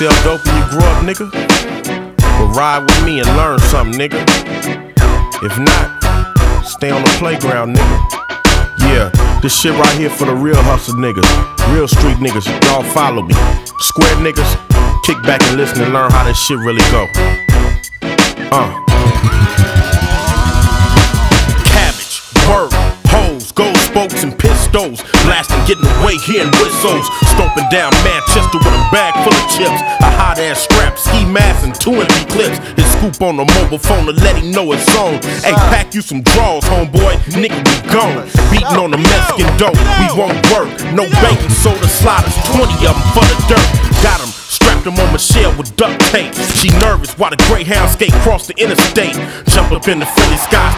sell dope when you grow up, nigga? But ride with me and learn something, nigga. If not, stay on the playground, nigga. Yeah, this shit right here for the real hustle niggas, real street niggas. Y'all follow me. Square niggas, kick back and listen and learn how this shit really go. Uh. Cabbage, word, hoes, gold spokes and pistols. Blasting, getting away, hearing whistles. Stomping down Manchester with a bag full of chips. A hot ass strap, ski mask, and two empty clips. His scoop on the mobile phone to let him know it's on. Hey, pack you some draws, homeboy. Nigga, we gone. Beating on the Mexican dope. We won't work. No baking soda sliders, 20 of them for the dirt. Strapped him on Michelle with duct tape. She nervous while the Greyhound skate cross the interstate. Jump up in the Philly skies,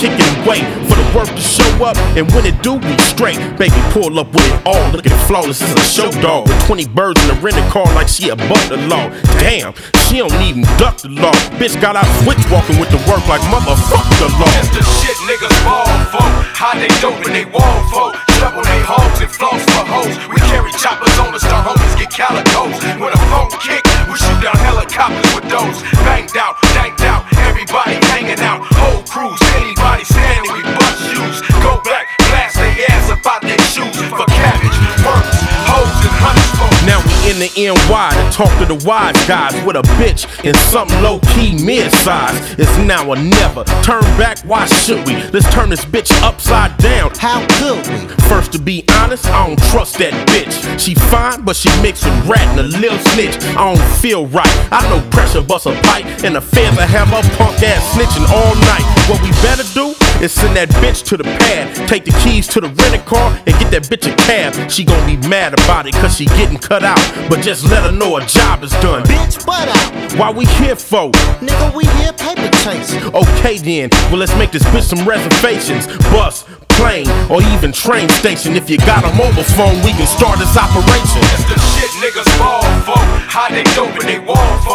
kicking and wait for the work to show up. And when it do, we straight. Baby, pull up with it all, looking flawless as a show dog. With 20 birds in the rental car like she above the law. Damn, she don't even duck the law. Bitch got out switch walking with the work like motherfuck the law. It's the shit niggas ball for. How they dope and they wall for. Shovel they hogs and floss for hoes. We carry choppers on us, the homies get calicos. The NY to talk to the wise guys with a bitch in something low key mid size. It's now or never. Turn back, why should we? Let's turn this bitch upside down. How could we? First, to be honest, I don't trust that bitch. She fine, but she mixed with rat and a little snitch. I don't feel right. I know pressure bust a pipe, and feds will have her punk ass snitching all night. What we better do is send that bitch to the pad, take the keys to the rental car, and get that bitch a cab. She gon' be mad about it, cause she getting cut out. But just let her know her job is done. Bitch, butt out. Why we here for? Nigga, we here paper chasing. Okay then, well let's make this bitch some reservations. Bus, plane, or even train station. If you got a mobile phone, we can start this operation. It's the shit niggas ball for. How they dope and they wall for.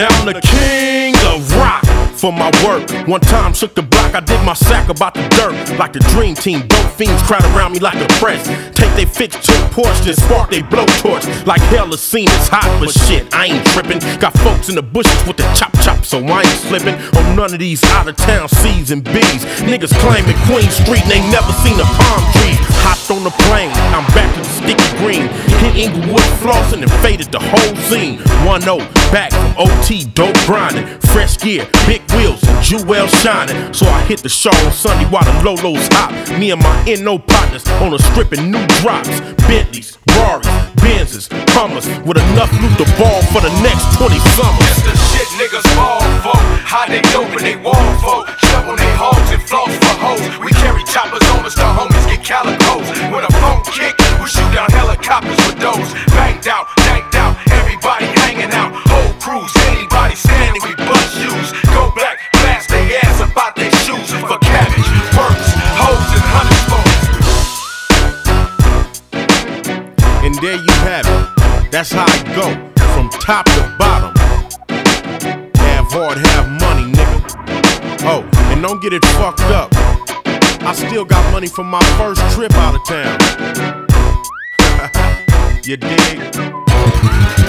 Now I'm the king of rock for my work. One time shook the block, I did my sack about the dirt. Like the dream team, dope fiends crowd around me like a press. Take they fix to then spark they blowtorch. Like hell, the scene is hot, but shit, I ain't tripping. Got folks in the bushes with the chop chop, so I ain't slipping on none of these out of town C's and B's. Niggas claiming Queen Street and they never seen a palm tree. Hopped on the plane, I'm back to the sticky green. Hit Inglewood flossing and faded the whole scene. 1 0, back from OT, dope grinding. Fresh gear, big wheels, and jewel shining. So I hit the show on Sunday while the Lolos hop. Me and my NO partners on a strip and new drops. Bentleys, Rarries, Benzes, Hummers, with enough loot to ball for the next 20 summers. It's the shit niggas ball for. How they dope and they wall for. That's how I go, from top to bottom. Have hard, have money, nigga. Oh, and don't get it fucked up. I still got money from my first trip out of town. you dig?